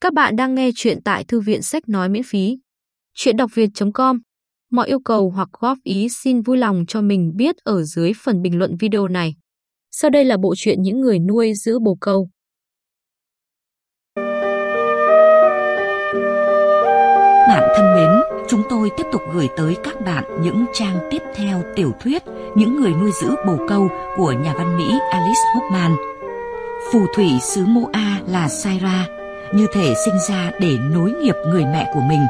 Các bạn đang nghe chuyện tại thư viện sách nói miễn phí. Chuyện đọc việt.com Mọi yêu cầu hoặc góp ý xin vui lòng cho mình biết ở dưới phần bình luận video này. Sau đây là bộ truyện những người nuôi giữ bồ câu. Bạn thân mến, chúng tôi tiếp tục gửi tới các bạn những trang tiếp theo tiểu thuyết Những người nuôi giữ bồ câu của nhà văn Mỹ Alice Hoffman. Phù thủy xứ Moa là Saira, như thể sinh ra để nối nghiệp người mẹ của mình.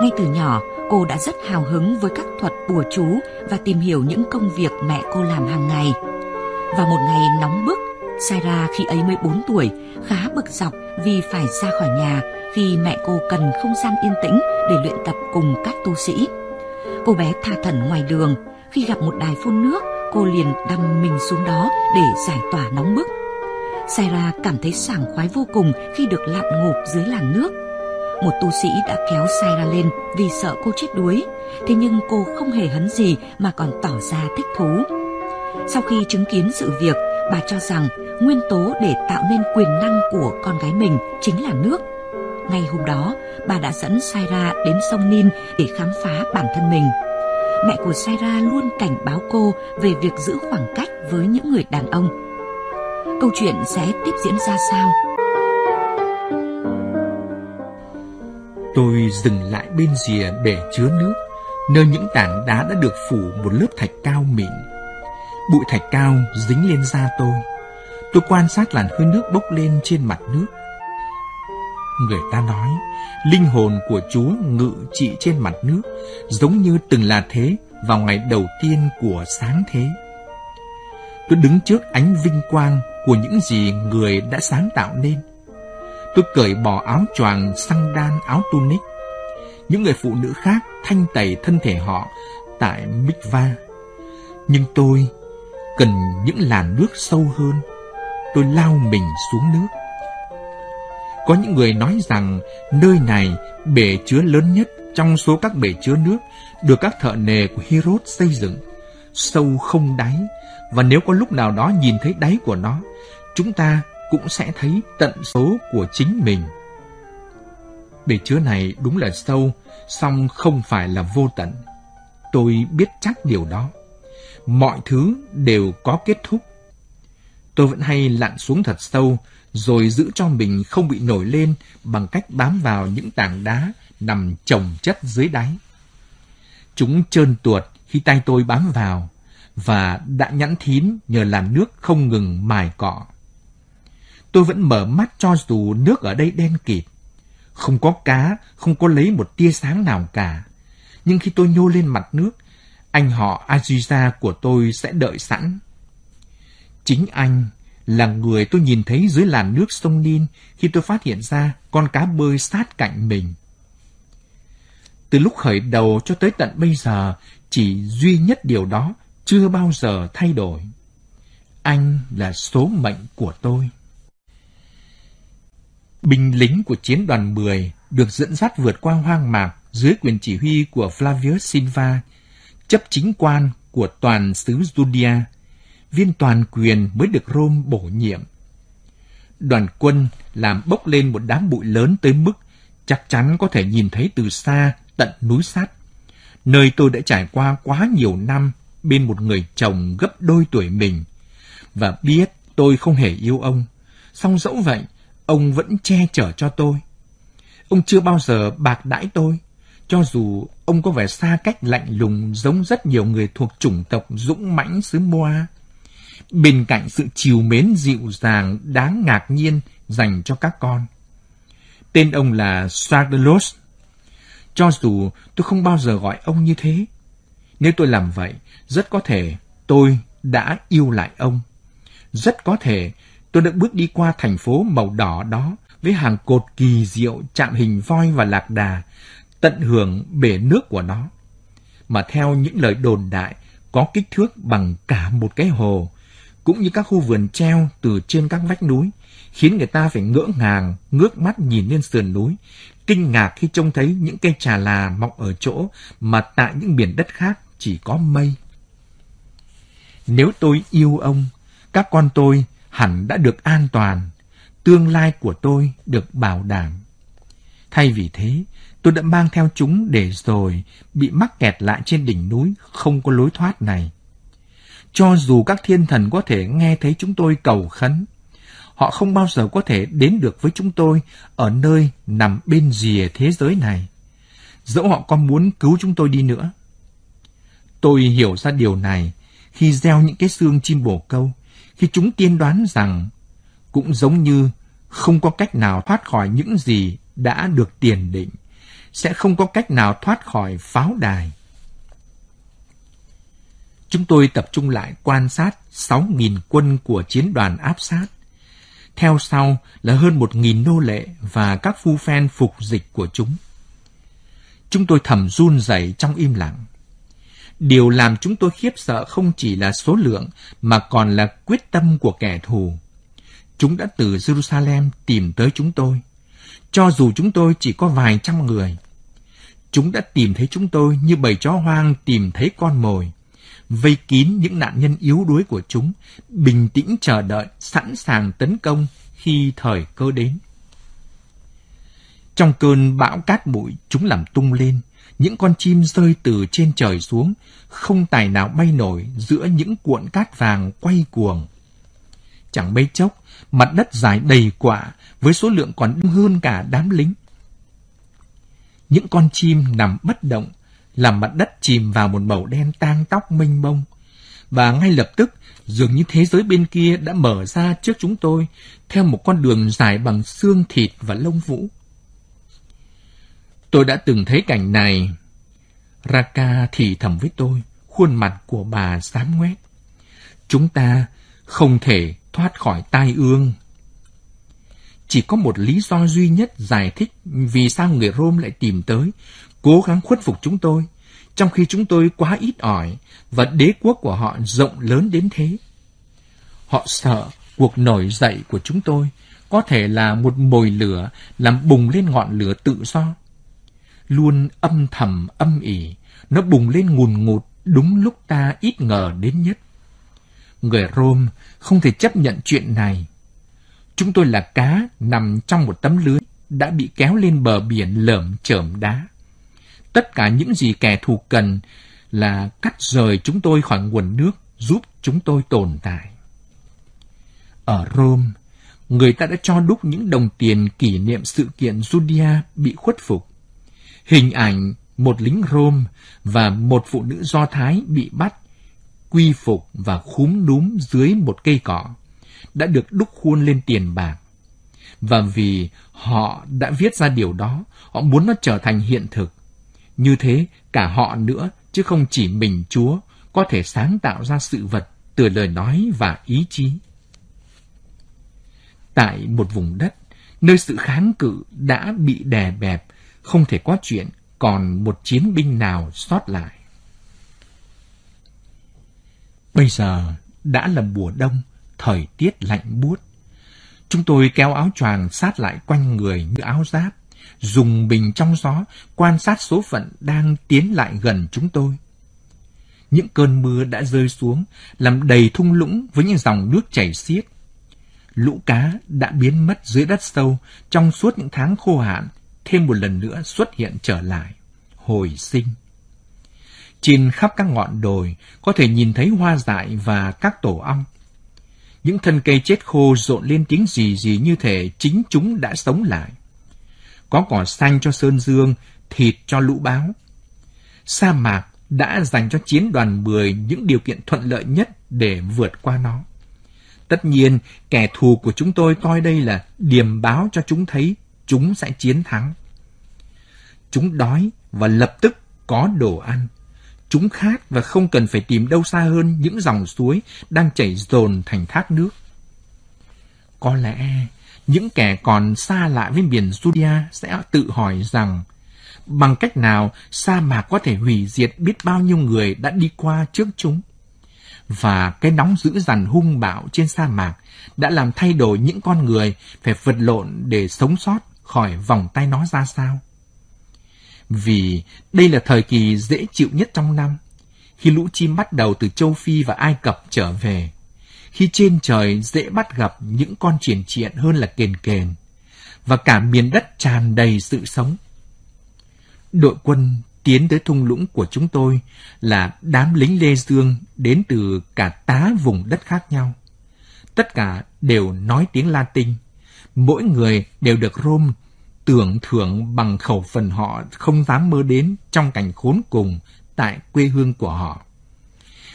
Ngay từ nhỏ, cô đã rất hào hứng với các thuật bùa chú và tìm hiểu những công việc mẹ cô làm hàng ngày. Vào một ngày nóng bức, Sarah khi ấy mới 4 tuổi, khá bực dọc vì phải ra khỏi nhà khi mẹ cô cần không gian yên tĩnh để luyện tập cùng các tu sĩ. Cô bé tha thẩn ngoài đường, khi gặp một đài phun nước, cô liền đâm mình xuống đó để giải tỏa nóng bức. Saira cảm thấy sảng khoái vô cùng khi được lặn ngụp dưới làn nước. Một tu sĩ đã kéo Saira lên vì sợ cô chết đuối, thế nhưng cô không hề hấn gì mà còn tỏ ra thích thú. Sau khi chứng kiến sự việc, bà cho rằng nguyên tố để tạo nên quyền năng của con gái mình chính là nước. Ngay hôm đó, bà đã dẫn Saira đến sông Nin để khám phá bản thân mình. Mẹ của Saira luôn cảnh báo cô về việc giữ khoảng cách với những người đàn ông câu chuyện sẽ tiếp diễn ra sao. Tôi dừng lại bên rìa bể chứa nước, nơi những tảng đá đã được phủ một lớp thạch cao mịn. Bụi thạch cao dính lên da tôi. Tôi quan sát làn hơi nước bốc lên trên mặt nước. Người ta nói, linh hồn của Chúa ngự trị trên mặt nước, giống như từng là thế vào ngày đầu tiên của sáng thế. Tôi đứng trước ánh vinh quang của những gì người đã sáng tạo nên. Tôi cởi bỏ áo choàng xăng đan áo tunic. Những người phụ nữ khác thanh tẩy thân thể họ tại mikva. Nhưng tôi cần những làn nước sâu hơn. Tôi lao mình xuống nước. Có những người nói rằng nơi này bể chứa lớn nhất trong số các bể chứa nước được các thợ nề của Herod xây dựng, sâu không đáy, và nếu có lúc nào đó nhìn thấy đáy của nó, chúng ta cũng sẽ thấy tận số của chính mình. Bể chứa này đúng là sâu, song không phải là vô tận. Tôi biết chắc điều đó. Mọi thứ đều có kết thúc. Tôi vẫn hay lặn xuống thật sâu, rồi giữ cho mình không bị nổi lên bằng cách bám vào những tảng đá nằm chồng chất dưới đáy. Chúng trơn tuột khi tay tôi bám vào, và đã nhẵn thín nhờ làn nước không ngừng mài cọ. Tôi vẫn mở mắt cho dù nước ở đây đen kịt. Không có cá, không có lấy một tia sáng nào cả. Nhưng khi tôi nhô lên mặt nước, anh họ Azusa của tôi sẽ đợi sẵn. Chính anh là người tôi nhìn thấy dưới làn nước sông Nin khi tôi phát hiện ra con cá bơi sát cạnh mình. Từ lúc khởi đầu cho tới tận bây giờ, chỉ duy nhất điều đó chưa bao giờ thay đổi. Anh là số mệnh của tôi. Binh lính của chiến đoàn 10 được dẫn dắt vượt qua hoang mạc dưới quyền chỉ huy của Flavius Silva, chấp chính quan của toàn xứ Judea, viên toàn quyền mới được Rome bổ nhiệm. Đoàn quân làm bốc lên một đám bụi lớn tới mức chắc chắn có thể nhìn thấy từ xa tận núi sắt, nơi tôi đã trải qua quá nhiều năm bên một người chồng gấp đôi tuổi mình, và biết tôi không hề yêu ông. Song dẫu vậy, ông vẫn che chở cho tôi. Ông chưa bao giờ bạc đãi tôi, cho dù ông có vẻ xa cách lạnh lùng giống rất nhiều người thuộc chủng tộc dũng mãnh xứ Moa. Bên cạnh sự chiều mến dịu dàng đáng ngạc nhiên dành cho các con. Tên ông là Sardelos. Cho dù tôi không bao giờ gọi ông như thế, nếu tôi làm vậy, rất có thể tôi đã yêu lại ông. Rất có thể tôi đã bước đi qua thành phố màu đỏ đó với hàng cột kỳ diệu chạm hình voi và lạc đà, tận hưởng bể nước của nó. Mà theo những lời đồn đại, có kích thước bằng cả một cái hồ, cũng như các khu vườn treo từ trên các vách núi, khiến người ta phải ngỡ ngàng, ngước mắt nhìn lên sườn núi, kinh ngạc khi trông thấy những cây trà là mọc ở chỗ mà tại những miền đất khác chỉ có mây. Nếu tôi yêu ông, các con tôi hẳn đã được an toàn, tương lai của tôi được bảo đảm. Thay vì thế, tôi đã mang theo chúng để rồi bị mắc kẹt lại trên đỉnh núi không có lối thoát này. Cho dù các thiên thần có thể nghe thấy chúng tôi cầu khấn, họ không bao giờ có thể đến được với chúng tôi ở nơi nằm bên rìa thế giới này. Dẫu họ có muốn cứu chúng tôi đi nữa. Tôi hiểu ra điều này khi gieo những cái xương chim bồ câu, khi chúng tiên đoán rằng cũng giống như không có cách nào thoát khỏi những gì đã được tiền định, sẽ không có cách nào thoát khỏi pháo đài. Chúng tôi tập trung lại quan sát 6.000 quân của chiến đoàn áp sát. Theo sau là hơn 1.000 nô lệ và các phu phen phục dịch của chúng. Chúng tôi thầm run rẩy trong im lặng. Điều làm chúng tôi khiếp sợ không chỉ là số lượng mà còn là quyết tâm của kẻ thù. Chúng đã từ Jerusalem tìm tới chúng tôi. Cho dù chúng tôi chỉ có vài trăm người. Chúng đã tìm thấy chúng tôi như bầy chó hoang tìm thấy con mồi. Vây kín những nạn nhân yếu đuối của chúng, bình tĩnh chờ đợi, sẵn sàng tấn công khi thời cơ đến. Trong cơn bão cát bụi, chúng làm tung lên, những con chim rơi từ trên trời xuống, không tài nào bay nổi giữa những cuộn cát vàng quay cuồng. Chẳng mấy chốc, mặt đất dài đầy quả với số lượng còn đông hơn cả đám lính. Những con chim nằm bất động, làm mặt đất chìm vào một màu đen tang tóc mênh mông. Và ngay lập tức, dường như thế giới bên kia đã mở ra trước chúng tôi theo một con đường dài bằng xương thịt và lông vũ. Tôi đã từng thấy cảnh này. Raka thì thầm với tôi, khuôn mặt của bà xám ngoét. Chúng ta không thể thoát khỏi tai ương. Chỉ có một lý do duy nhất giải thích vì sao người Rome lại tìm tới, cố gắng khuất phục chúng tôi, trong khi chúng tôi quá ít ỏi và đế quốc của họ rộng lớn đến thế. Họ sợ cuộc nổi dậy của chúng tôi có thể là một mồi lửa làm bùng lên ngọn lửa tự do luôn âm thầm âm ỉ, nó bùng lên ngùn ngụt đúng lúc ta ít ngờ đến nhất. Người Rome không thể chấp nhận chuyện này. Chúng tôi là cá nằm trong một tấm lưới đã bị kéo lên bờ biển lởm chởm đá. Tất cả những gì kẻ thù cần là cắt rời chúng tôi khỏi nguồn nước giúp chúng tôi tồn tại. Ở Rome, người ta đã cho đúc những đồng tiền kỷ niệm sự kiện Judea bị khuất phục. Hình ảnh một lính Rome và một phụ nữ Do Thái bị bắt, quy phục và khúm núm dưới một cây cỏ, đã được đúc khuôn lên tiền bạc. Và vì họ đã viết ra điều đó, họ muốn nó trở thành hiện thực. Như thế, cả họ nữa, chứ không chỉ mình Chúa, có thể sáng tạo ra sự vật từ lời nói và ý chí. Tại một vùng đất, nơi sự kháng cự đã bị đè bẹp không thể có chuyện còn một chiến binh nào sót lại. Bây giờ đã là mùa đông, thời tiết lạnh buốt. Chúng tôi kéo áo choàng sát lại quanh người như áo giáp, dùng bình trong gió quan sát số phận đang tiến lại gần chúng tôi. Những cơn mưa đã rơi xuống, làm đầy thung lũng với những dòng nước chảy xiết. Lũ cá đã biến mất dưới đất sâu trong suốt những tháng khô hạn thêm một lần nữa xuất hiện trở lại, hồi sinh. Trên khắp các ngọn đồi có thể nhìn thấy hoa dại và các tổ ong. Những thân cây chết khô rộn lên tiếng gì gì như thể chính chúng đã sống lại. Có cỏ xanh cho sơn dương, thịt cho lũ báo. Sa mạc đã dành cho chiến đoàn 10 những điều kiện thuận lợi nhất để vượt qua nó. Tất nhiên, kẻ thù của chúng tôi coi đây là điềm báo cho chúng thấy chúng sẽ chiến thắng. Chúng đói và lập tức có đồ ăn. Chúng khát và không cần phải tìm đâu xa hơn những dòng suối đang chảy dồn thành thác nước. Có lẽ những kẻ còn xa lạ với biển Judea sẽ tự hỏi rằng, bằng cách nào sa mạc có thể hủy diệt biết bao nhiêu người đã đi qua trước chúng. Và cái nóng dữ dằn hung bạo trên sa mạc đã làm thay đổi những con người phải vật lộn để sống sót khỏi vòng tay nó ra sao. Vì đây là thời kỳ dễ chịu nhất trong năm, khi lũ chim bắt đầu từ châu Phi và Ai Cập trở về, khi trên trời dễ bắt gặp những con triển triện hơn là kền kền, và cả miền đất tràn đầy sự sống. Đội quân tiến tới thung lũng của chúng tôi là đám lính Lê Dương đến từ cả tá vùng đất khác nhau. Tất cả đều nói tiếng Latin. Mỗi người đều được Rome tưởng thưởng bằng khẩu phần họ không dám mơ đến trong cảnh khốn cùng tại quê hương của họ.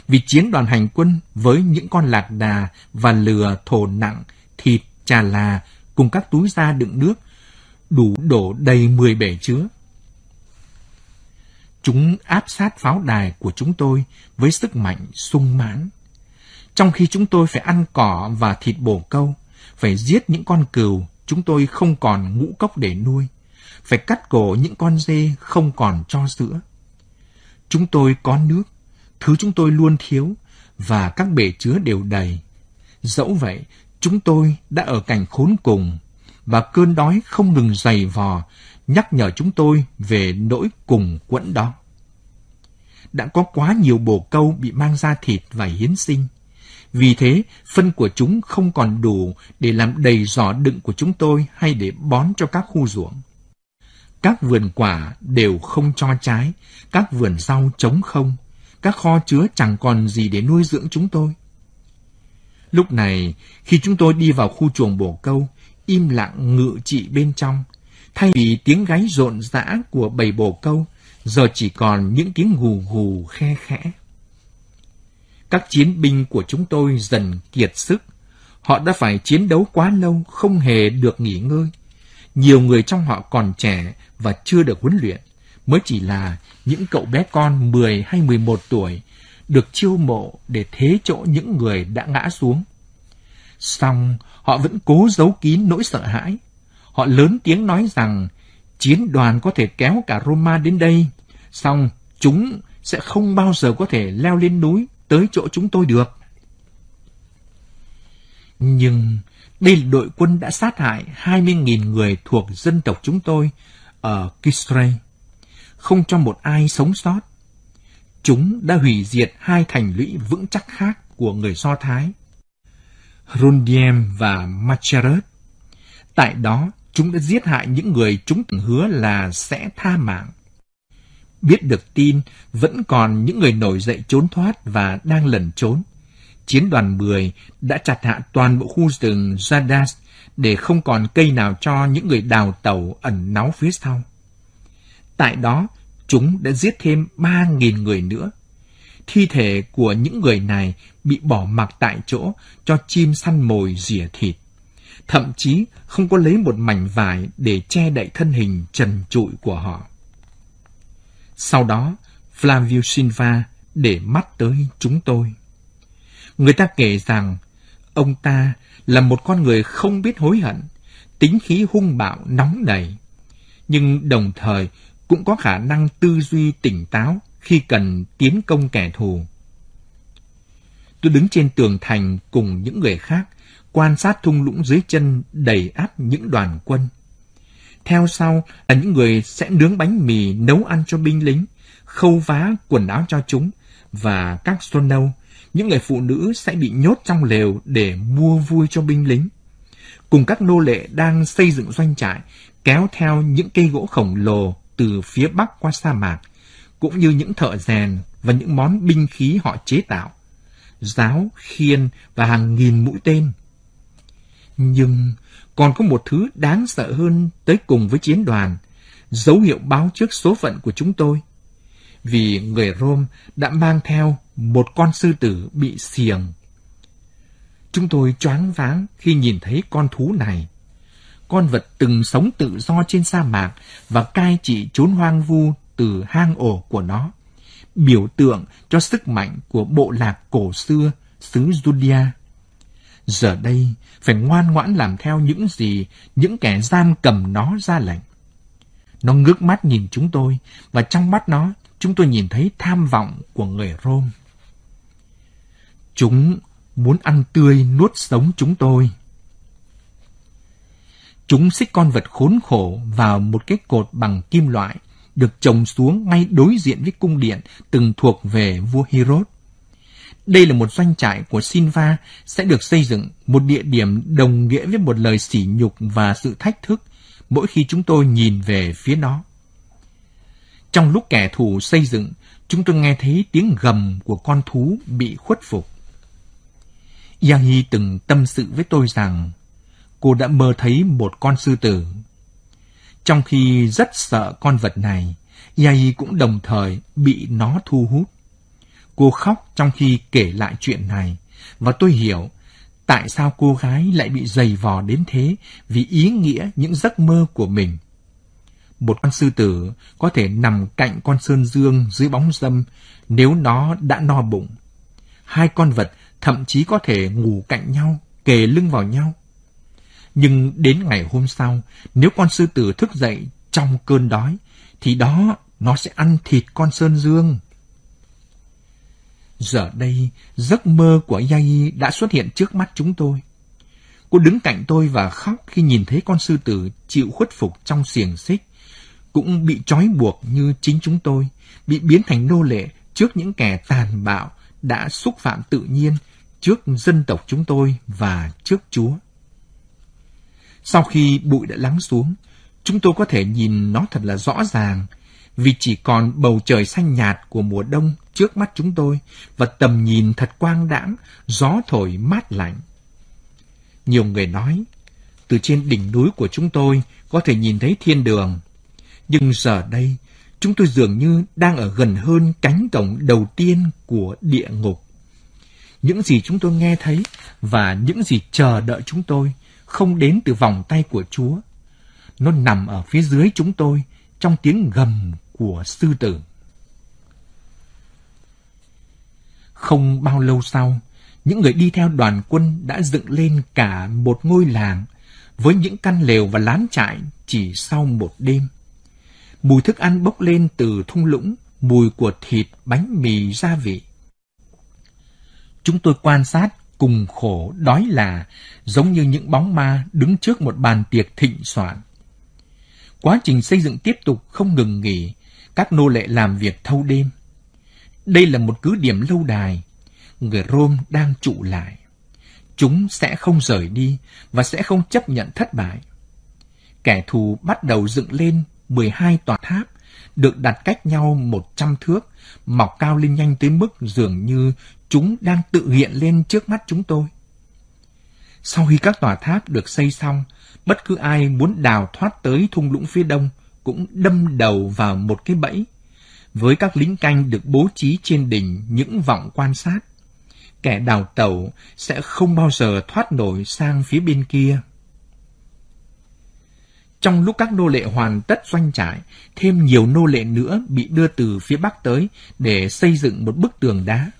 Vì chiến đoàn hành quân với những con lạc đà và lừa thổ nặng, thịt, trà là cùng các túi da đựng nước đủ đổ đầy 10 bể chứa. Chúng áp sát pháo đài của chúng tôi với sức mạnh sung mãn. Trong khi chúng tôi phải ăn cỏ và thịt bồ câu, phải giết những con cừu, chúng tôi không còn ngũ cốc để nuôi, phải cắt cổ những con dê không còn cho sữa. Chúng tôi có nước, thứ chúng tôi luôn thiếu, và các bể chứa đều đầy. Dẫu vậy, chúng tôi đã ở cảnh khốn cùng, và cơn đói không ngừng dày vò, nhắc nhở chúng tôi về nỗi cùng quẫn đó. Đã có quá nhiều bồ câu bị mang ra thịt và hiến sinh. Vì thế, phân của chúng không còn đủ để làm đầy giỏ đựng của chúng tôi hay để bón cho các khu ruộng. Các vườn quả đều không cho trái, các vườn rau trống không, các kho chứa chẳng còn gì để nuôi dưỡng chúng tôi. Lúc này, khi chúng tôi đi vào khu chuồng bổ câu, im lặng ngự trị bên trong, thay vì tiếng gáy rộn rã của bầy bồ câu, giờ chỉ còn những tiếng gù gù khe khẽ. Các chiến binh của chúng tôi dần kiệt sức. Họ đã phải chiến đấu quá lâu, không hề được nghỉ ngơi. Nhiều người trong họ còn trẻ và chưa được huấn luyện, mới chỉ là những cậu bé con 10 hay 11 tuổi, được chiêu mộ để thế chỗ những người đã ngã xuống. Xong, họ vẫn cố giấu kín nỗi sợ hãi. Họ lớn tiếng nói rằng chiến đoàn có thể kéo cả Roma đến đây, xong chúng sẽ không bao giờ có thể leo lên núi tới chỗ chúng tôi được. Nhưng đây là đội quân đã sát hại 20.000 người thuộc dân tộc chúng tôi ở Kisrei, không cho một ai sống sót. Chúng đã hủy diệt hai thành lũy vững chắc khác của người Do Thái, Rundiem và Macharet. Tại đó, chúng đã giết hại những người chúng từng hứa là sẽ tha mạng. Biết được tin, vẫn còn những người nổi dậy trốn thoát và đang lẩn trốn. Chiến đoàn 10 đã chặt hạ toàn bộ khu rừng Zadas để không còn cây nào cho những người đào tàu ẩn náu phía sau. Tại đó, chúng đã giết thêm 3.000 người nữa. Thi thể của những người này bị bỏ mặc tại chỗ cho chim săn mồi rỉa thịt. Thậm chí không có lấy một mảnh vải để che đậy thân hình trần trụi của họ. Sau đó, Flavio Silva để mắt tới chúng tôi. Người ta kể rằng ông ta là một con người không biết hối hận, tính khí hung bạo nóng nảy, nhưng đồng thời cũng có khả năng tư duy tỉnh táo khi cần tiến công kẻ thù. Tôi đứng trên tường thành cùng những người khác, quan sát thung lũng dưới chân đầy áp những đoàn quân. Theo sau là những người sẽ nướng bánh mì nấu ăn cho binh lính, khâu vá quần áo cho chúng, và các xuân nâu, những người phụ nữ sẽ bị nhốt trong lều để mua vui cho binh lính. Cùng các nô lệ đang xây dựng doanh trại, kéo theo những cây gỗ khổng lồ từ phía bắc qua sa mạc, cũng như những thợ rèn và những món binh khí họ chế tạo, giáo, khiên và hàng nghìn mũi tên. Nhưng còn có một thứ đáng sợ hơn tới cùng với chiến đoàn, dấu hiệu báo trước số phận của chúng tôi. Vì người Rome đã mang theo một con sư tử bị xiềng. Chúng tôi choáng váng khi nhìn thấy con thú này. Con vật từng sống tự do trên sa mạc và cai trị trốn hoang vu từ hang ổ của nó. Biểu tượng cho sức mạnh của bộ lạc cổ xưa xứ Judea Giờ đây, phải ngoan ngoãn làm theo những gì những kẻ giam cầm nó ra lệnh. Nó ngước mắt nhìn chúng tôi, và trong mắt nó, chúng tôi nhìn thấy tham vọng của người Rome. Chúng muốn ăn tươi nuốt sống chúng tôi. Chúng xích con vật khốn khổ vào một cái cột bằng kim loại, được trồng xuống ngay đối diện với cung điện từng thuộc về vua Herod. Đây là một doanh trại của Sinva sẽ được xây dựng một địa điểm đồng nghĩa với một lời sỉ nhục và sự thách thức mỗi khi chúng tôi nhìn về phía nó. Trong lúc kẻ thù xây dựng, chúng tôi nghe thấy tiếng gầm của con thú bị khuất phục. Yahi từng tâm sự với tôi rằng cô đã mơ thấy một con sư tử. Trong khi rất sợ con vật này, Yahi cũng đồng thời bị nó thu hút. Cô khóc trong khi kể lại chuyện này, và tôi hiểu tại sao cô gái lại bị dày vò đến thế vì ý nghĩa những giấc mơ của mình. Một con sư tử có thể nằm cạnh con sơn dương dưới bóng dâm nếu nó đã no bụng. Hai con vật thậm chí có thể ngủ cạnh nhau, kề lưng vào nhau. Nhưng đến ngày hôm sau, nếu con sư tử thức dậy trong cơn đói, thì đó nó sẽ ăn thịt con sơn dương. Giờ đây, giấc mơ của Yai đã xuất hiện trước mắt chúng tôi. Cô đứng cạnh tôi và khóc khi nhìn thấy con sư tử chịu khuất phục trong xiềng xích, cũng bị trói buộc như chính chúng tôi, bị biến thành nô lệ trước những kẻ tàn bạo đã xúc phạm tự nhiên trước dân tộc chúng tôi và trước Chúa. Sau khi bụi đã lắng xuống, chúng tôi có thể nhìn nó thật là rõ ràng vì chỉ còn bầu trời xanh nhạt của mùa đông trước mắt chúng tôi và tầm nhìn thật quang đãng, gió thổi mát lạnh. Nhiều người nói, từ trên đỉnh núi của chúng tôi có thể nhìn thấy thiên đường. Nhưng giờ đây, chúng tôi dường như đang ở gần hơn cánh cổng đầu tiên của địa ngục. Những gì chúng tôi nghe thấy và những gì chờ đợi chúng tôi không đến từ vòng tay của Chúa. Nó nằm ở phía dưới chúng tôi trong tiếng gầm của sư tử. Không bao lâu sau, những người đi theo đoàn quân đã dựng lên cả một ngôi làng với những căn lều và lán trại chỉ sau một đêm. Mùi thức ăn bốc lên từ thung lũng, mùi của thịt, bánh mì, gia vị. Chúng tôi quan sát cùng khổ đói là giống như những bóng ma đứng trước một bàn tiệc thịnh soạn. Quá trình xây dựng tiếp tục không ngừng nghỉ, các nô lệ làm việc thâu đêm. Đây là một cứ điểm lâu đài, người Rome đang trụ lại. Chúng sẽ không rời đi và sẽ không chấp nhận thất bại. Kẻ thù bắt đầu dựng lên 12 tòa tháp, được đặt cách nhau 100 thước, mọc cao lên nhanh tới mức dường như chúng đang tự hiện lên trước mắt chúng tôi. Sau khi các tòa tháp được xây xong, bất cứ ai muốn đào thoát tới thung lũng phía đông cũng đâm đầu vào một cái bẫy. Với các lính canh được bố trí trên đỉnh những vọng quan sát, kẻ đào tẩu sẽ không bao giờ thoát nổi sang phía bên kia. Trong lúc các nô lệ hoàn tất doanh trại, thêm nhiều nô lệ nữa bị đưa từ phía bắc tới để xây dựng một bức tường đá.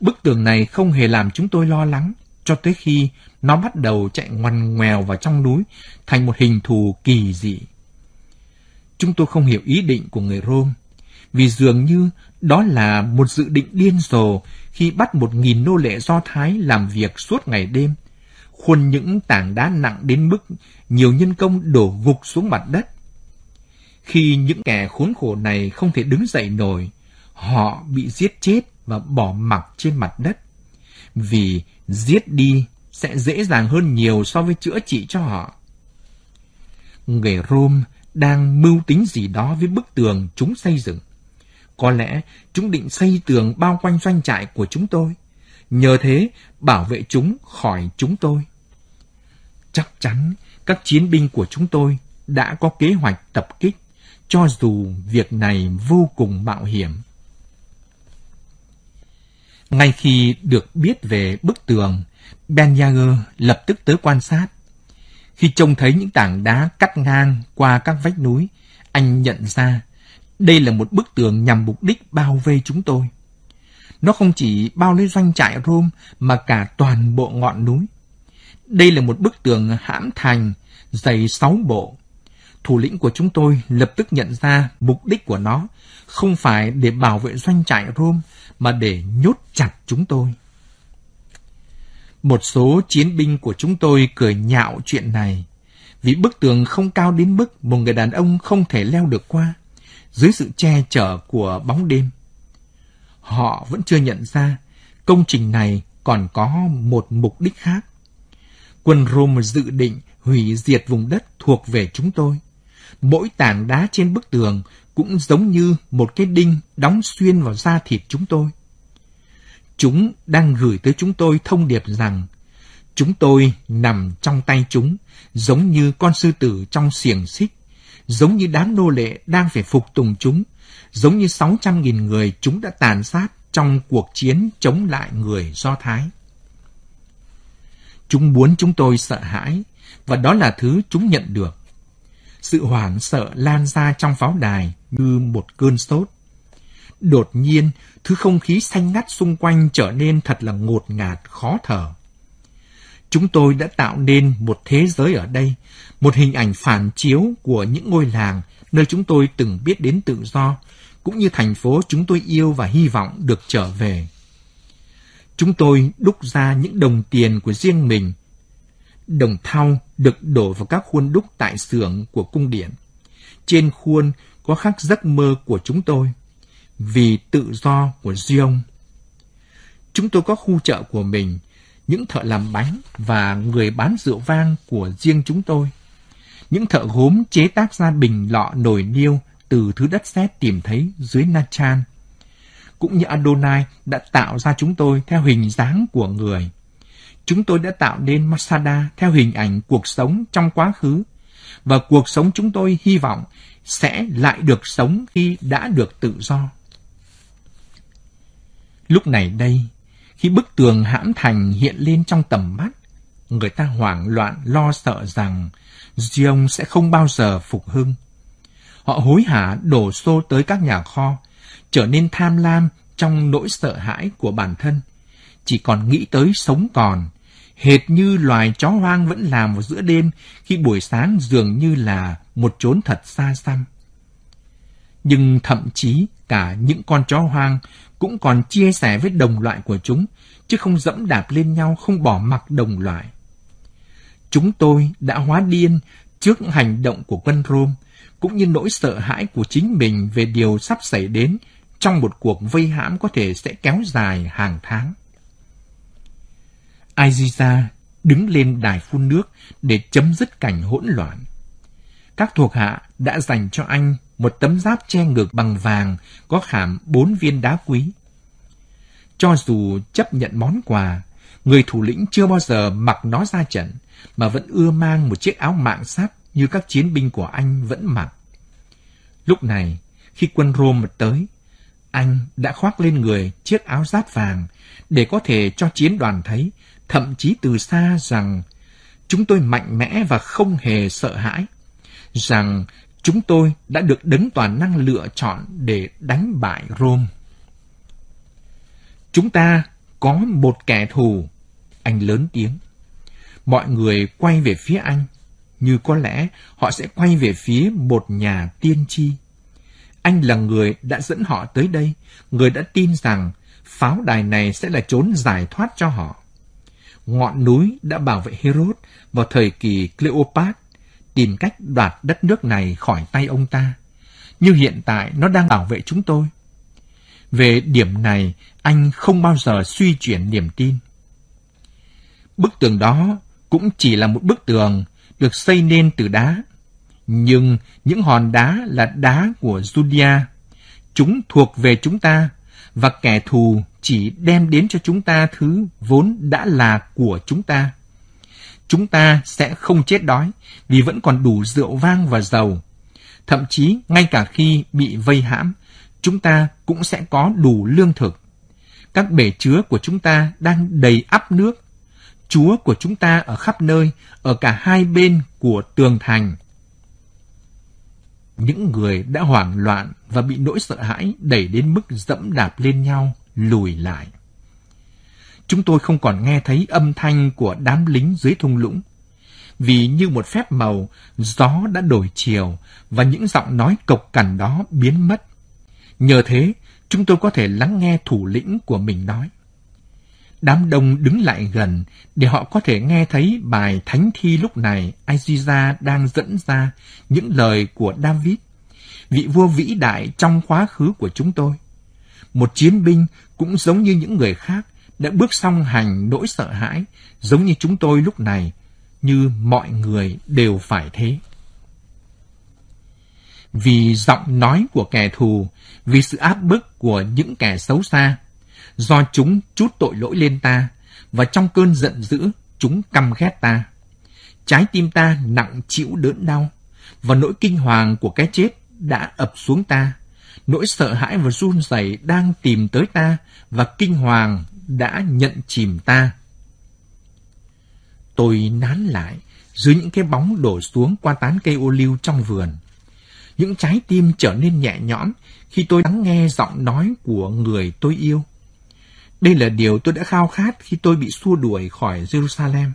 Bức tường này không hề làm chúng tôi lo lắng, cho tới khi nó bắt đầu chạy ngoằn ngoèo vào trong núi thành một hình thù kỳ dị. Chúng tôi không hiểu ý định của người Rome, vì dường như đó là một dự định điên rồ khi bắt một nghìn nô lệ Do Thái làm việc suốt ngày đêm, khuôn những tảng đá nặng đến mức nhiều nhân công đổ gục xuống mặt đất. Khi những kẻ khốn khổ này không thể đứng dậy nổi, họ bị giết chết và bỏ mặc trên mặt đất. Vì giết đi sẽ dễ dàng hơn nhiều so với chữa trị cho họ. Người Rome đang mưu tính gì đó với bức tường chúng xây dựng. Có lẽ chúng định xây tường bao quanh doanh trại của chúng tôi, nhờ thế bảo vệ chúng khỏi chúng tôi. Chắc chắn các chiến binh của chúng tôi đã có kế hoạch tập kích, cho dù việc này vô cùng mạo hiểm. Ngay khi được biết về bức tường, Ben Yager lập tức tới quan sát. Khi trông thấy những tảng đá cắt ngang qua các vách núi, anh nhận ra đây là một bức tường nhằm mục đích bao vây chúng tôi. Nó không chỉ bao lấy doanh trại Rome mà cả toàn bộ ngọn núi. Đây là một bức tường hãm thành dày sáu bộ. Thủ lĩnh của chúng tôi lập tức nhận ra mục đích của nó không phải để bảo vệ doanh trại Rome mà để nhốt chặt chúng tôi. Một số chiến binh của chúng tôi cười nhạo chuyện này, vì bức tường không cao đến mức một người đàn ông không thể leo được qua, dưới sự che chở của bóng đêm. Họ vẫn chưa nhận ra công trình này còn có một mục đích khác. Quân Rome dự định hủy diệt vùng đất thuộc về chúng tôi. Mỗi tảng đá trên bức tường cũng giống như một cái đinh đóng xuyên vào da thịt chúng tôi. Chúng đang gửi tới chúng tôi thông điệp rằng chúng tôi nằm trong tay chúng, giống như con sư tử trong xiềng xích, giống như đám nô lệ đang phải phục tùng chúng, giống như 600.000 người chúng đã tàn sát trong cuộc chiến chống lại người Do Thái. Chúng muốn chúng tôi sợ hãi, và đó là thứ chúng nhận được. Sự hoảng sợ lan ra trong pháo đài như một cơn sốt. Đột nhiên, thứ không khí xanh ngắt xung quanh trở nên thật là ngột ngạt, khó thở. Chúng tôi đã tạo nên một thế giới ở đây, một hình ảnh phản chiếu của những ngôi làng nơi chúng tôi từng biết đến tự do, cũng như thành phố chúng tôi yêu và hy vọng được trở về. Chúng tôi đúc ra những đồng tiền của riêng mình. Đồng thau được đổ vào các khuôn đúc tại xưởng của cung điện. Trên khuôn có khắc giấc mơ của chúng tôi, vì tự do của riêng. Chúng tôi có khu chợ của mình, những thợ làm bánh và người bán rượu vang của riêng chúng tôi. Những thợ gốm chế tác ra bình lọ nồi niêu từ thứ đất sét tìm thấy dưới Nachan. Cũng như Adonai đã tạo ra chúng tôi theo hình dáng của người. Chúng tôi đã tạo nên Masada theo hình ảnh cuộc sống trong quá khứ. Và cuộc sống chúng tôi hy vọng sẽ lại được sống khi đã được tự do. Lúc này đây, khi bức tường hãm thành hiện lên trong tầm mắt, người ta hoảng loạn lo sợ rằng Zion sẽ không bao giờ phục hưng. Họ hối hả đổ xô tới các nhà kho, trở nên tham lam trong nỗi sợ hãi của bản thân, chỉ còn nghĩ tới sống còn, hệt như loài chó hoang vẫn làm vào giữa đêm khi buổi sáng dường như là một chốn thật xa xăm. Nhưng thậm chí cả những con chó hoang cũng còn chia sẻ với đồng loại của chúng, chứ không dẫm đạp lên nhau, không bỏ mặc đồng loại. Chúng tôi đã hóa điên trước hành động của quân Rome, cũng như nỗi sợ hãi của chính mình về điều sắp xảy đến trong một cuộc vây hãm có thể sẽ kéo dài hàng tháng. Aiziza đứng lên đài phun nước để chấm dứt cảnh hỗn loạn. Các thuộc hạ đã dành cho anh một tấm giáp che ngực bằng vàng có khảm bốn viên đá quý. Cho dù chấp nhận món quà, người thủ lĩnh chưa bao giờ mặc nó ra trận, mà vẫn ưa mang một chiếc áo mạng sắt như các chiến binh của anh vẫn mặc. Lúc này, khi quân Rome tới, anh đã khoác lên người chiếc áo giáp vàng để có thể cho chiến đoàn thấy, thậm chí từ xa rằng chúng tôi mạnh mẽ và không hề sợ hãi, rằng chúng tôi đã được đấng toàn năng lựa chọn để đánh bại Rome. Chúng ta có một kẻ thù, anh lớn tiếng. Mọi người quay về phía anh, như có lẽ họ sẽ quay về phía một nhà tiên tri. Anh là người đã dẫn họ tới đây, người đã tin rằng pháo đài này sẽ là chốn giải thoát cho họ. Ngọn núi đã bảo vệ Herod vào thời kỳ Cleopat, tìm cách đoạt đất nước này khỏi tay ông ta. Như hiện tại nó đang bảo vệ chúng tôi. Về điểm này, anh không bao giờ suy chuyển niềm tin. Bức tường đó cũng chỉ là một bức tường được xây nên từ đá. Nhưng những hòn đá là đá của Judea. Chúng thuộc về chúng ta, và kẻ thù chỉ đem đến cho chúng ta thứ vốn đã là của chúng ta. Chúng ta sẽ không chết đói vì vẫn còn đủ rượu vang và dầu. Thậm chí ngay cả khi bị vây hãm, chúng ta cũng sẽ có đủ lương thực. Các bể chứa của chúng ta đang đầy ắp nước. Chúa của chúng ta ở khắp nơi, ở cả hai bên của tường thành. Những người đã hoảng loạn và bị nỗi sợ hãi đẩy đến mức dẫm đạp lên nhau, lùi lại. Chúng tôi không còn nghe thấy âm thanh của đám lính dưới thung lũng. Vì như một phép màu, gió đã đổi chiều và những giọng nói cộc cằn đó biến mất. Nhờ thế, chúng tôi có thể lắng nghe thủ lĩnh của mình nói. Đám đông đứng lại gần để họ có thể nghe thấy bài thánh thi lúc này Aziza đang dẫn ra những lời của David, vị vua vĩ đại trong quá khứ của chúng tôi. Một chiến binh cũng giống như những người khác đã bước song hành nỗi sợ hãi, giống như chúng tôi lúc này, như mọi người đều phải thế. Vì giọng nói của kẻ thù, vì sự áp bức của những kẻ xấu xa, do chúng chút tội lỗi lên ta, và trong cơn giận dữ, chúng căm ghét ta. Trái tim ta nặng chịu đớn đau, và nỗi kinh hoàng của cái chết đã ập xuống ta. Nỗi sợ hãi và run rẩy đang tìm tới ta, và kinh hoàng đã nhận chìm ta. Tôi nán lại dưới những cái bóng đổ xuống qua tán cây ô liu trong vườn. Những trái tim trở nên nhẹ nhõm khi tôi lắng nghe giọng nói của người tôi yêu. Đây là điều tôi đã khao khát khi tôi bị xua đuổi khỏi Jerusalem.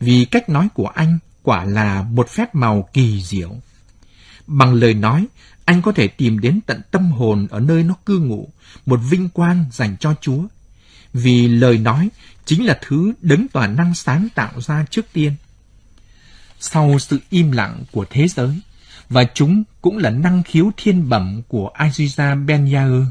Vì cách nói của anh quả là một phép màu kỳ diệu. Bằng lời nói, anh có thể tìm đến tận tâm hồn ở nơi nó cư ngụ, một vinh quang dành cho Chúa. Vì lời nói chính là thứ đấng toàn năng sáng tạo ra trước tiên. Sau sự im lặng của thế giới, và chúng cũng là năng khiếu thiên bẩm của Aziza Ben Yair.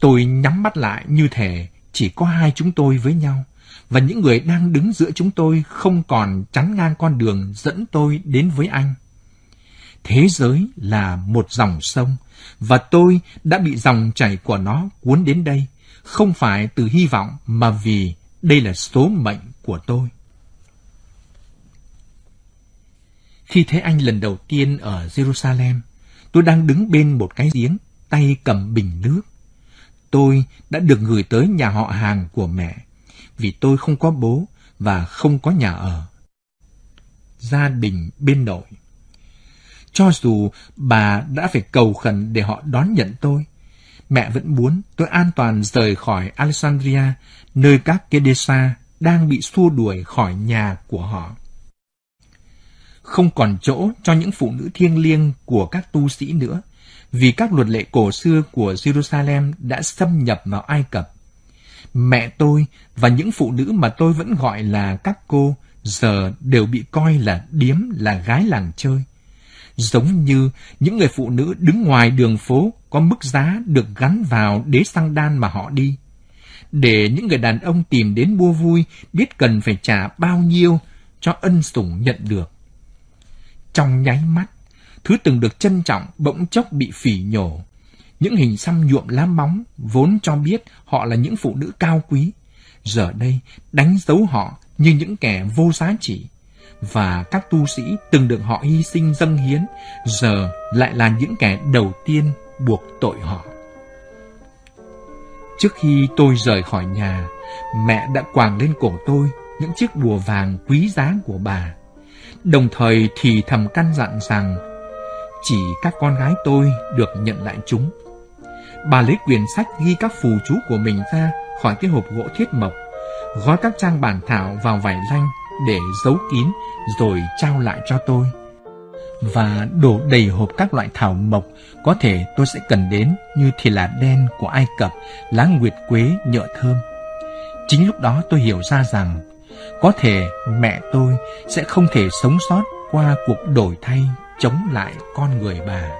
Tôi nhắm mắt lại như thể chỉ có hai chúng tôi với nhau, và những người đang đứng giữa chúng tôi không còn chắn ngang con đường dẫn tôi đến với anh. Thế giới là một dòng sông, và tôi đã bị dòng chảy của nó cuốn đến đây, không phải từ hy vọng mà vì đây là số mệnh của tôi. Khi thấy anh lần đầu tiên ở Jerusalem, tôi đang đứng bên một cái giếng, tay cầm bình nước. Tôi đã được gửi tới nhà họ hàng của mẹ, vì tôi không có bố và không có nhà ở. Gia đình bên nội. Cho dù bà đã phải cầu khẩn để họ đón nhận tôi, mẹ vẫn muốn tôi an toàn rời khỏi Alexandria, nơi các Kedesa đang bị xua đuổi khỏi nhà của họ. Không còn chỗ cho những phụ nữ thiêng liêng của các tu sĩ nữa, vì các luật lệ cổ xưa của Jerusalem đã xâm nhập vào Ai Cập. Mẹ tôi và những phụ nữ mà tôi vẫn gọi là các cô giờ đều bị coi là điếm là gái làng chơi giống như những người phụ nữ đứng ngoài đường phố có mức giá được gắn vào đế xăng đan mà họ đi. Để những người đàn ông tìm đến mua vui biết cần phải trả bao nhiêu cho ân sủng nhận được. Trong nháy mắt, thứ từng được trân trọng bỗng chốc bị phỉ nhổ. Những hình xăm nhuộm lá móng vốn cho biết họ là những phụ nữ cao quý. Giờ đây đánh dấu họ như những kẻ vô giá trị và các tu sĩ từng được họ hy sinh dâng hiến, giờ lại là những kẻ đầu tiên buộc tội họ. Trước khi tôi rời khỏi nhà, mẹ đã quàng lên cổ tôi những chiếc bùa vàng quý giá của bà, đồng thời thì thầm căn dặn rằng chỉ các con gái tôi được nhận lại chúng. Bà lấy quyển sách ghi các phù chú của mình ra khỏi cái hộp gỗ thiết mộc, gói các trang bản thảo vào vải lanh để giấu kín rồi trao lại cho tôi. Và đổ đầy hộp các loại thảo mộc có thể tôi sẽ cần đến như thì là đen của Ai Cập, lá nguyệt quế, nhựa thơm. Chính lúc đó tôi hiểu ra rằng có thể mẹ tôi sẽ không thể sống sót qua cuộc đổi thay chống lại con người bà.